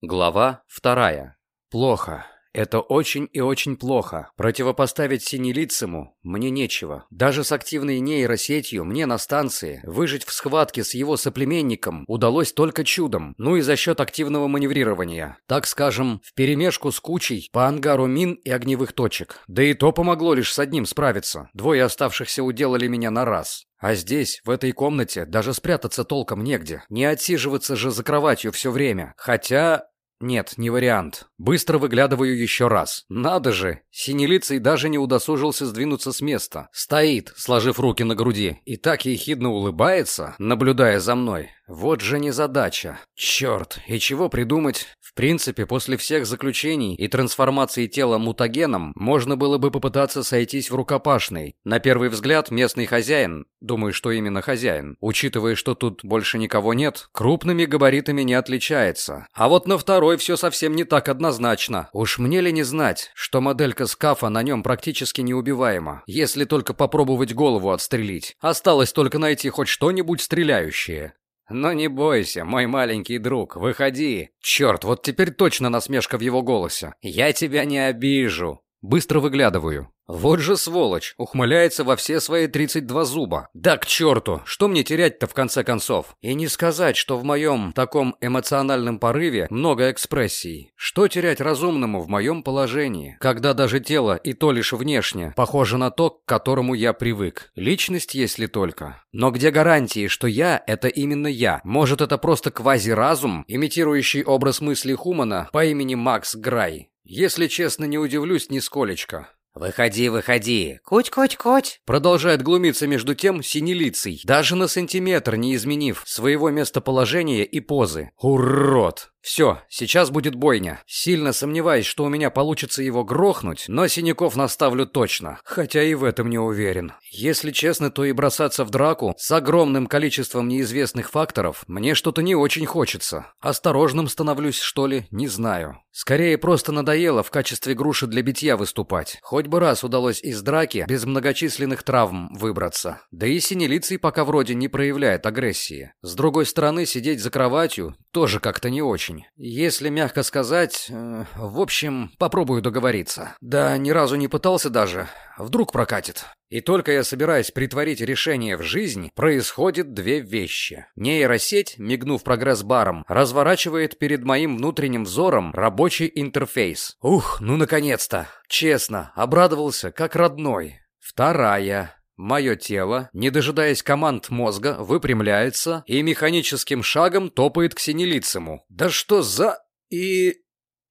Глава вторая. Плохо. Это очень и очень плохо. Противопоставить синелицему мне нечего. Даже с активной нейросетью мне на станции выжить в схватке с его соплеменником удалось только чудом, ну и за счет активного маневрирования. Так скажем, в перемешку с кучей по ангару мин и огневых точек. Да и то помогло лишь с одним справиться. Двое оставшихся уделали меня на раз. А здесь, в этой комнате, даже спрятаться толком негде. Не отсиживаться же за кроватью все время. Хотя... Нет, не вариант. Быстро выглядываю еще раз. Надо же, синелицей даже не удосужился сдвинуться с места. Стоит, сложив руки на груди, и так ехидно улыбается, наблюдая за мной. Вот же незадача. Черт, и чего придумать? В принципе, после всех заключений и трансформации тела мутагеном, можно было бы попытаться сойтись в рукопашной. На первый взгляд, местный хозяин, думаю, что именно хозяин, учитывая, что тут больше никого нет, крупными габаритами не отличается. А вот на второй все совсем не так однозначно. Уж мне ли не знать, что моделька скафа на нем практически неубиваема, если только попробовать голову отстрелить. Осталось только найти хоть что-нибудь стреляющее. «Но не бойся, мой маленький друг, выходи!» Черт, вот теперь точно насмешка в его голосе. «Я тебя не обижу!» Быстро выглядываю. Вот же сволочь, ухмыляется во все свои 32 зуба. Да к черту, что мне терять-то в конце концов? И не сказать, что в моем таком эмоциональном порыве много экспрессий. Что терять разумному в моем положении, когда даже тело, и то лишь внешне, похоже на то, к которому я привык. Личность, если только. Но где гарантии, что я — это именно я? Может, это просто квазиразум, имитирующий образ мысли Хумана по имени Макс Грай? Если честно, не удивлюсь нисколечко. «Выходи, выходи! Куть-куть-куть!» Продолжает глумиться между тем синелицей, даже на сантиметр не изменив своего местоположения и позы. Урод! Все, сейчас будет бойня. Сильно сомневаюсь, что у меня получится его грохнуть, но синяков наставлю точно, хотя и в этом не уверен. Если честно, то и бросаться в драку с огромным количеством неизвестных факторов мне что-то не очень хочется. Осторожным становлюсь, что ли, не знаю. Скорее, просто надоело в качестве груши для битья выступать. Хоть бы раз удалось из драки без многочисленных травм выбраться. Да и синелицей пока вроде не проявляет агрессии. С другой стороны, сидеть за кроватью тоже как-то не очень. Если мягко сказать, э, в общем, попробую договориться. Да ни разу не пытался даже. Вдруг прокатит. И только я собираюсь притворить решение в жизнь, происходит две вещи. Нейросеть, мигнув прогресс-баром, разворачивает перед моим внутренним взором рабочий интерфейс. Ух, ну наконец-то! Честно, обрадовался, как родной. Вторая. Мое тело, не дожидаясь команд мозга, выпрямляется и механическим шагом топает к синелицему. Да что за... И...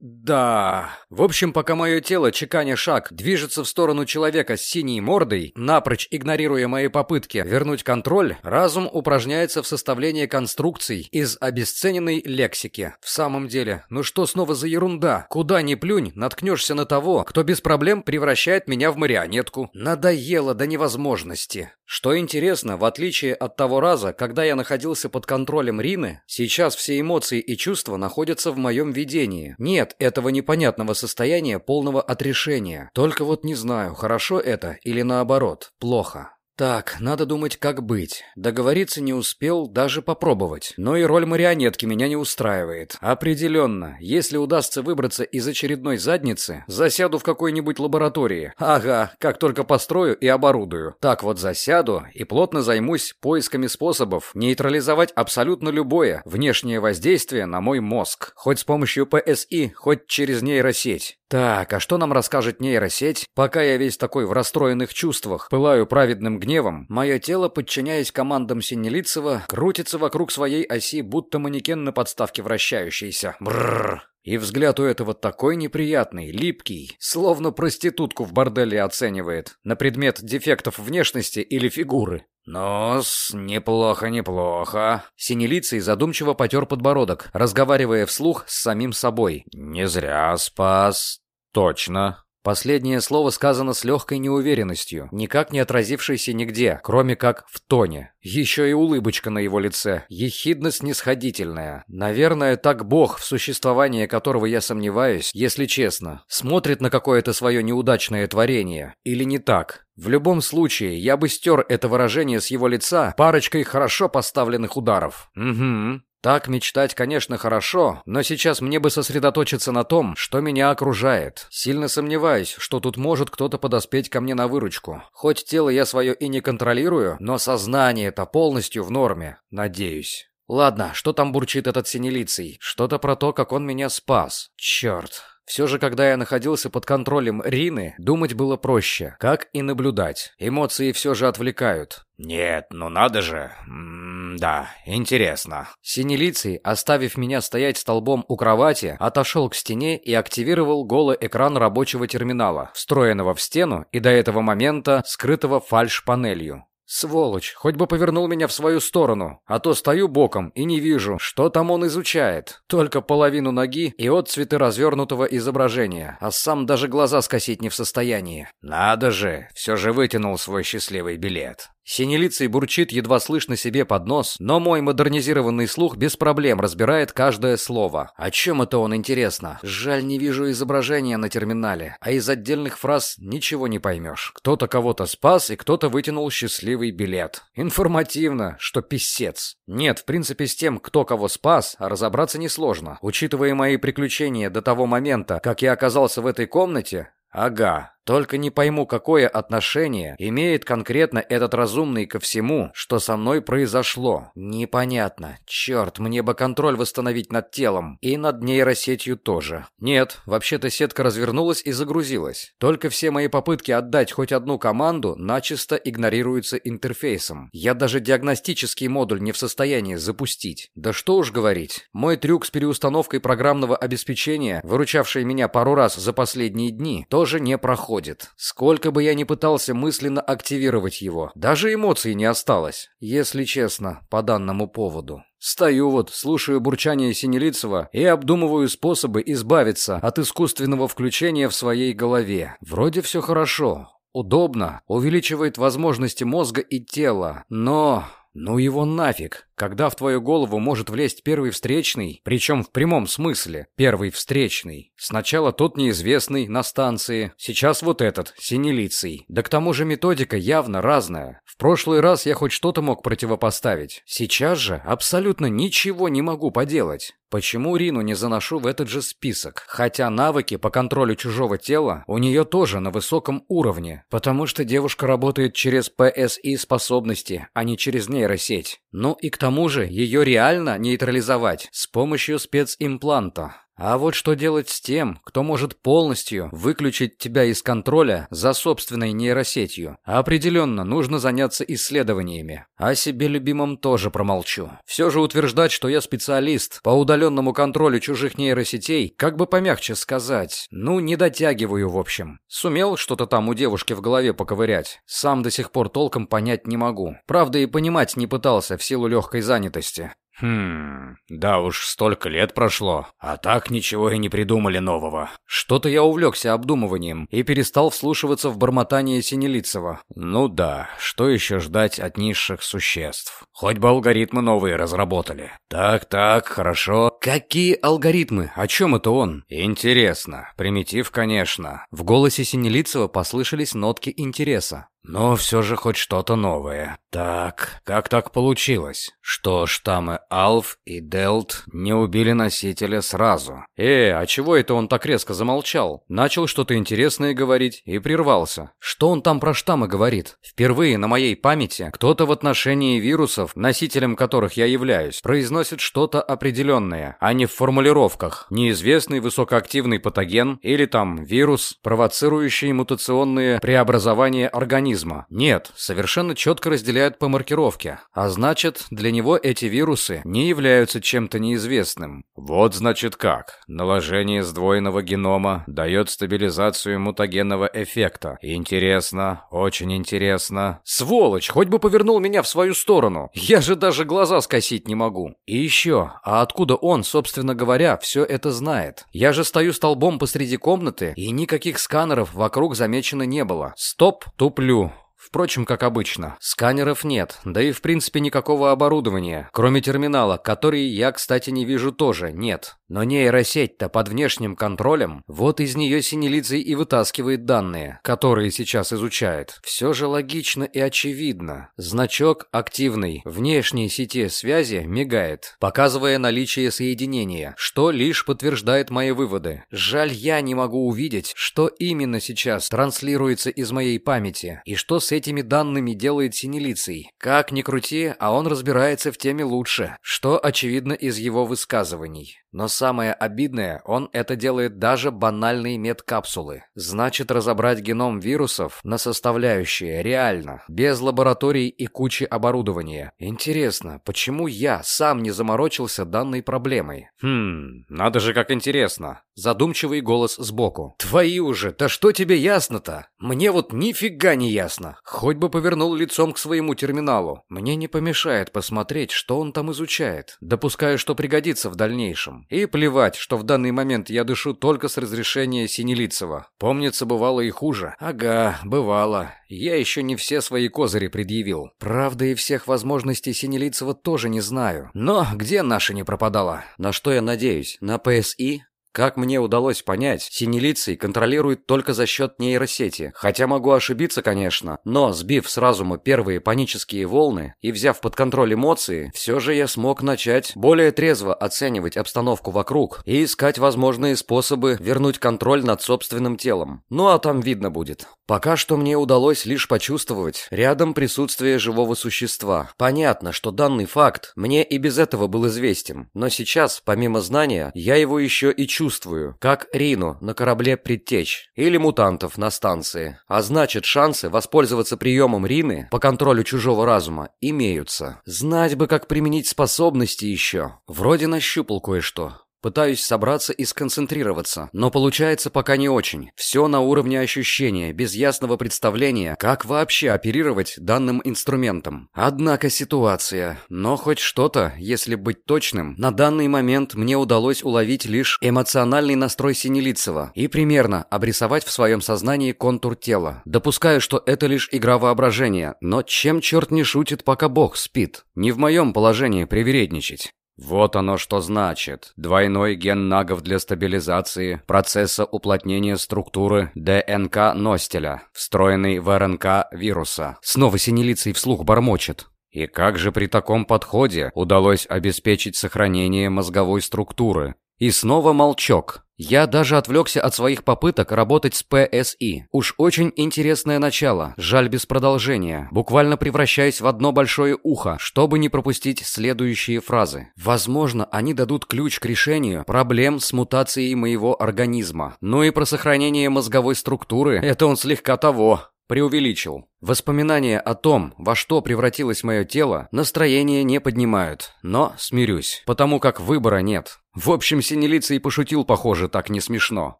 Да. В общем, пока мое тело, чеканя шаг, движется в сторону человека с синей мордой, напрочь игнорируя мои попытки вернуть контроль, разум упражняется в составлении конструкций из обесцененной лексики. В самом деле, ну что снова за ерунда? Куда ни плюнь, наткнешься на того, кто без проблем превращает меня в марионетку. Надоело до невозможности. Что интересно, в отличие от того раза, когда я находился под контролем Рины, сейчас все эмоции и чувства находятся в моем видении. Нет, нет этого непонятного состояния полного отрешения. Только вот не знаю, хорошо это или наоборот, плохо. Так, надо думать, как быть. Договориться не успел даже попробовать. Но и роль марионетки меня не устраивает. Определенно, если удастся выбраться из очередной задницы, засяду в какой-нибудь лаборатории. Ага, как только построю и оборудую. Так вот засяду и плотно займусь поисками способов нейтрализовать абсолютно любое внешнее воздействие на мой мозг. Хоть с помощью ПСИ, хоть через нейросеть. Так, а что нам расскажет нейросеть? Пока я весь такой в расстроенных чувствах, пылаю праведным гневом, мое тело, подчиняясь командам Синелицева, крутится вокруг своей оси, будто манекен на подставке вращающийся. Бррр. И взгляд у этого такой неприятный, липкий, словно проститутку в борделе оценивает на предмет дефектов внешности или фигуры. «Ну-с, неплохо, неплохо». Синелицей задумчиво потер подбородок, разговаривая вслух с самим собой. «Не зря спас. Точно. Последнее слово сказано с легкой неуверенностью, никак не отразившейся нигде, кроме как в тоне. Еще и улыбочка на его лице, ехидно-снисходительная. Наверное, так бог, в существовании которого я сомневаюсь, если честно, смотрит на какое-то свое неудачное творение. Или не так. В любом случае, я бы стер это выражение с его лица парочкой хорошо поставленных ударов. Угу. Так мечтать, конечно, хорошо, но сейчас мне бы сосредоточиться на том, что меня окружает. Сильно сомневаюсь, что тут может кто-то подоспеть ко мне на выручку. Хоть тело я свое и не контролирую, но сознание-то полностью в норме, надеюсь. Ладно, что там бурчит этот синелицый? Что-то про то, как он меня спас. Черт. Все же, когда я находился под контролем Рины, думать было проще, как и наблюдать. Эмоции все же отвлекают. «Нет, ну надо же. М -м да, интересно». Синелицый, оставив меня стоять столбом у кровати, отошел к стене и активировал голый экран рабочего терминала, встроенного в стену и до этого момента скрытого фальш-панелью. Сволочь, хоть бы повернул меня в свою сторону, а то стою боком и не вижу, что там он изучает. Только половину ноги и отцветы развернутого изображения, а сам даже глаза скосить не в состоянии. Надо же, все же вытянул свой счастливый билет. Синелицый бурчит едва слышно себе под нос, но мой модернизированный слух без проблем разбирает каждое слово. О чем это он, интересно? Жаль, не вижу изображения на терминале, а из отдельных фраз ничего не поймешь. Кто-то кого-то спас, и кто-то вытянул счастливый билет. Информативно, что писец. Нет, в принципе, с тем, кто кого спас, разобраться несложно. Учитывая мои приключения до того момента, как я оказался в этой комнате, ага, только не пойму, какое отношение имеет конкретно этот разумный ко всему, что со мной произошло. Непонятно. Черт, мне бы контроль восстановить над телом. И над нейросетью тоже. Нет, вообще-то сетка развернулась и загрузилась. Только все мои попытки отдать хоть одну команду начисто игнорируются интерфейсом. Я даже диагностический модуль не в состоянии запустить. Да что уж говорить. Мой трюк с переустановкой программного обеспечения, выручавший меня пару раз за последние дни, тоже не проходит происходит. Сколько бы я ни пытался мысленно активировать его, даже эмоций не осталось, если честно, по данному поводу. Стою вот, слушаю бурчание Синелицева и обдумываю способы избавиться от искусственного включения в своей голове. Вроде все хорошо, удобно, увеличивает возможности мозга и тела, но... Ну его нафиг. Когда в твою голову может влезть первый встречный, причем в прямом смысле, первый встречный. Сначала тот неизвестный на станции, сейчас вот этот, синелицый. Да к тому же методика явно разная. В прошлый раз я хоть что-то мог противопоставить. Сейчас же абсолютно ничего не могу поделать. Почему Рину не заношу в этот же список? Хотя навыки по контролю чужого тела у нее тоже на высоком уровне. Потому что девушка работает через ПСИ способности, а не через нейросеть. Ну и к тому тому же ее реально нейтрализовать с помощью специмпланта. А вот что делать с тем, кто может полностью выключить тебя из контроля за собственной нейросетью? Определенно, нужно заняться исследованиями. О себе любимом тоже промолчу. Все же утверждать, что я специалист по удаленному контролю чужих нейросетей, как бы помягче сказать, ну, не дотягиваю в общем. Сумел что-то там у девушки в голове поковырять. Сам до сих пор толком понять не могу. Правда, и понимать не пытался в силу легкой занятости. Хм, да уж, столько лет прошло, а так ничего и не придумали нового. Что-то я увлекся обдумыванием и перестал вслушиваться в бормотание Синелицева. Ну да, что еще ждать от низших существ? Хоть бы алгоритмы новые разработали. Так-так, хорошо. Какие алгоритмы? О чем это он? Интересно. Примитив, конечно. В голосе Синелицева послышались нотки интереса. Но все же хоть что-то новое. Так, как так получилось, что штаммы Алф и Делт не убили носителя сразу? Э, а чего это он так резко замолчал? Начал что-то интересное говорить и прервался. Что он там про штаммы говорит? Впервые на моей памяти кто-то в отношении вирусов, носителем которых я являюсь, произносит что-то определенное, а не в формулировках. Неизвестный высокоактивный патоген или там вирус, провоцирующий мутационные преобразования организма организма. Нет, совершенно четко разделяют по маркировке. А значит, для него эти вирусы не являются чем-то неизвестным. Вот значит как. Наложение сдвоенного генома дает стабилизацию мутагенного эффекта. Интересно, очень интересно. Сволочь, хоть бы повернул меня в свою сторону. Я же даже глаза скосить не могу. И еще, а откуда он, собственно говоря, все это знает? Я же стою столбом посреди комнаты, и никаких сканеров вокруг замечено не было. Стоп, туплю. Впрочем, как обычно. Сканеров нет, да и в принципе никакого оборудования, кроме терминала, который я, кстати, не вижу тоже, нет. Но нейросеть-то под внешним контролем, вот из нее синелицей и вытаскивает данные, которые сейчас изучает. Все же логично и очевидно. Значок активный, внешней сети связи мигает, показывая наличие соединения, что лишь подтверждает мои выводы. Жаль, я не могу увидеть, что именно сейчас транслируется из моей памяти, и что с этими данными делает синелицей. Как ни крути, а он разбирается в теме лучше, что очевидно из его высказываний. Но самое обидное, он это делает даже банальные медкапсулы. Значит, разобрать геном вирусов на составляющие реально, без лабораторий и кучи оборудования. Интересно, почему я сам не заморочился данной проблемой? Хм, надо же как интересно. Задумчивый голос сбоку. Твою же, да что тебе ясно-то? Мне вот нифига не ясно. Хоть бы повернул лицом к своему терминалу. Мне не помешает посмотреть, что он там изучает. Допускаю, что пригодится в дальнейшем. И плевать, что в данный момент я дышу только с разрешения Синелицева. Помнится, бывало и хуже. Ага, бывало. Я еще не все свои козыри предъявил. Правда, и всех возможностей Синелицева тоже не знаю. Но где наша не пропадала? На что я надеюсь? На ПСИ? Как мне удалось понять, синелицей контролирует только за счет нейросети. Хотя могу ошибиться, конечно, но сбив с разума первые панические волны и взяв под контроль эмоции, все же я смог начать более трезво оценивать обстановку вокруг и искать возможные способы вернуть контроль над собственным телом. Ну а там видно будет. Пока что мне удалось лишь почувствовать рядом присутствие живого существа. Понятно, что данный факт мне и без этого был известен, но сейчас, помимо знания, я его еще и чувствую как Рину на корабле предтеч или мутантов на станции. А значит, шансы воспользоваться приемом Рины по контролю чужого разума имеются. Знать бы, как применить способности еще. Вроде нащупал кое-что. Пытаюсь собраться и сконцентрироваться, но получается пока не очень. Все на уровне ощущения, без ясного представления, как вообще оперировать данным инструментом. Однако ситуация. Но хоть что-то, если быть точным, на данный момент мне удалось уловить лишь эмоциональный настрой Синелицева и примерно обрисовать в своем сознании контур тела. Допускаю, что это лишь игра воображения, но чем черт не шутит, пока бог спит? Не в моем положении привередничать. Вот оно что значит. Двойной ген нагов для стабилизации процесса уплотнения структуры ДНК Ностеля, встроенный в РНК вируса. Снова синелицей вслух бормочет. И как же при таком подходе удалось обеспечить сохранение мозговой структуры? И снова молчок. Я даже отвлекся от своих попыток работать с ПСИ. Уж очень интересное начало, жаль без продолжения. Буквально превращаясь в одно большое ухо, чтобы не пропустить следующие фразы. Возможно, они дадут ключ к решению проблем с мутацией моего организма. Ну и про сохранение мозговой структуры, это он слегка того. Преувеличил. Воспоминания о том, во что превратилось мое тело, настроение не поднимают. Но смирюсь, потому как выбора нет. В общем, Синелицей пошутил, похоже, так не смешно.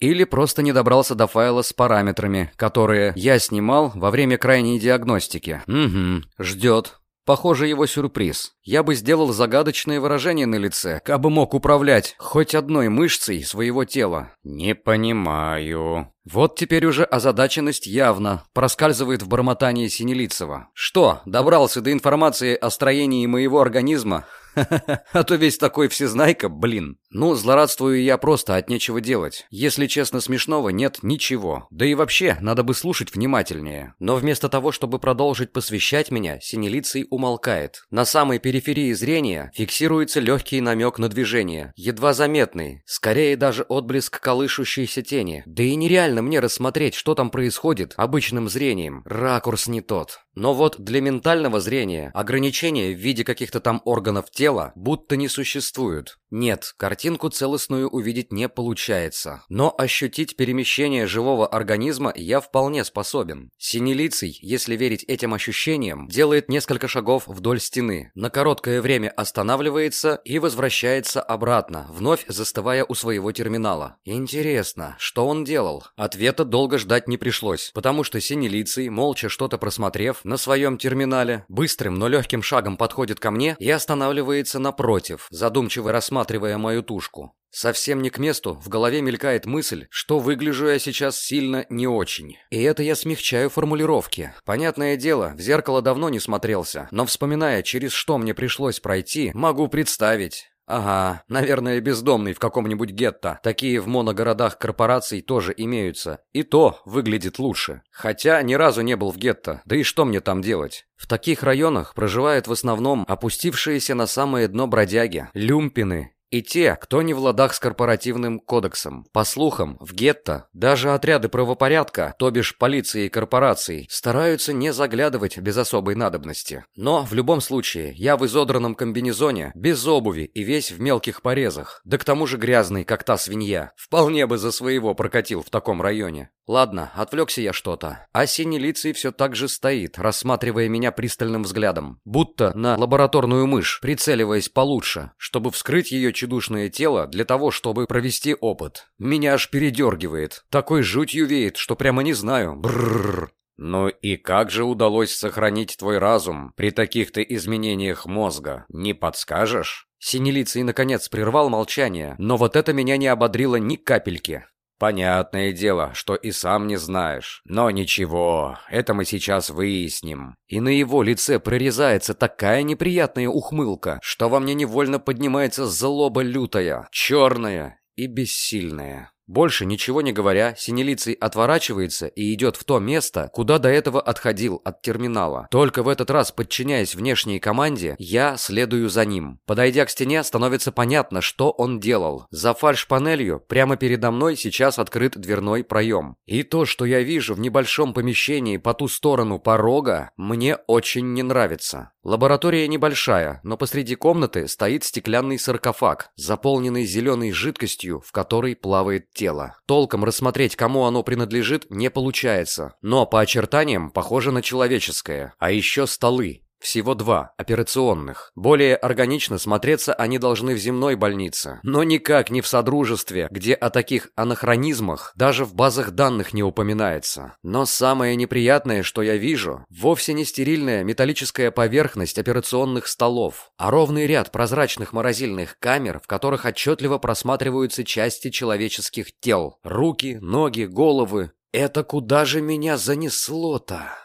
Или просто не добрался до файла с параметрами, которые я снимал во время крайней диагностики. Угу, ждет. Похоже, его сюрприз. Я бы сделал загадочное выражение на лице, кабы мог управлять хоть одной мышцей своего тела. Не понимаю. Вот теперь уже озадаченность явно проскальзывает в бормотании Синелицева. Что, добрался до информации о строении моего организма? А то весь такой всезнайка, блин. Ну, злорадствую я просто от нечего делать. Если честно, смешного нет ничего. Да и вообще, надо бы слушать внимательнее. Но вместо того, чтобы продолжить посвящать меня, Синелицей умолкает. На самой периферии зрения фиксируется легкий намек на движение. Едва заметный. Скорее даже отблеск колышущейся тени. Да и нереально мне рассмотреть, что там происходит обычным зрением. Ракурс не тот. Но вот для ментального зрения ограничения в виде каких-то там органов тела будто не существуют. Нет, картинку целостную увидеть не получается. Но ощутить перемещение живого организма я вполне способен. Синелицей, если верить этим ощущениям, делает несколько шагов вдоль стены, на короткое время останавливается и возвращается обратно, вновь застывая у своего терминала. Интересно, что он делал? Ответа долго ждать не пришлось, потому что Синелицей, молча что-то просмотрев, на своем терминале, быстрым, но легким шагом подходит ко мне и останавливается усаживается напротив, задумчиво рассматривая мою тушку. Совсем не к месту, в голове мелькает мысль, что выгляжу я сейчас сильно не очень. И это я смягчаю формулировки. Понятное дело, в зеркало давно не смотрелся, но вспоминая, через что мне пришлось пройти, могу представить. Ага, наверное, бездомный в каком-нибудь гетто. Такие в моногородах корпораций тоже имеются. И то выглядит лучше. Хотя ни разу не был в гетто, да и что мне там делать? В таких районах проживают в основном опустившиеся на самое дно бродяги, люмпины и те, кто не в ладах с корпоративным кодексом. По слухам, в гетто даже отряды правопорядка, то бишь полиции и корпораций, стараются не заглядывать без особой надобности. Но в любом случае, я в изодранном комбинезоне, без обуви и весь в мелких порезах, да к тому же грязный, как та свинья. Вполне бы за своего прокатил в таком районе. Ладно, отвлекся я что-то. А синелицый все так же стоит, рассматривая меня пристальным взглядом. Будто на лабораторную мышь, прицеливаясь получше, чтобы вскрыть ее чудушное тело для того, чтобы провести опыт. Меня аж передергивает. Такой жутью веет, что прямо не знаю. Брррр. «Ну и как же удалось сохранить твой разум при таких-то изменениях мозга? Не подскажешь?» Синелицый наконец прервал молчание, но вот это меня не ободрило ни капельки. «Понятное дело, что и сам не знаешь. Но ничего, это мы сейчас выясним». И на его лице прорезается такая неприятная ухмылка, что во мне невольно поднимается злоба лютая, черная и бессильная. Больше ничего не говоря, Синелицый отворачивается и идет в то место, куда до этого отходил от терминала. Только в этот раз, подчиняясь внешней команде, я следую за ним. Подойдя к стене, становится понятно, что он делал. За фальш-панелью прямо передо мной сейчас открыт дверной проем. И то, что я вижу в небольшом помещении по ту сторону порога, мне очень не нравится. Лаборатория небольшая, но посреди комнаты стоит стеклянный саркофаг, заполненный зеленой жидкостью, в которой плавает тело. Толком рассмотреть, кому оно принадлежит, не получается, но по очертаниям похоже на человеческое. А еще столы, всего два, операционных. Более органично смотреться они должны в земной больнице, но никак не в Содружестве, где о таких анахронизмах даже в базах данных не упоминается. Но самое неприятное, что я вижу, вовсе не стерильная металлическая поверхность операционных столов, а ровный ряд прозрачных морозильных камер, в которых отчетливо просматриваются части человеческих тел. Руки, ноги, головы. Это куда же меня занесло-то?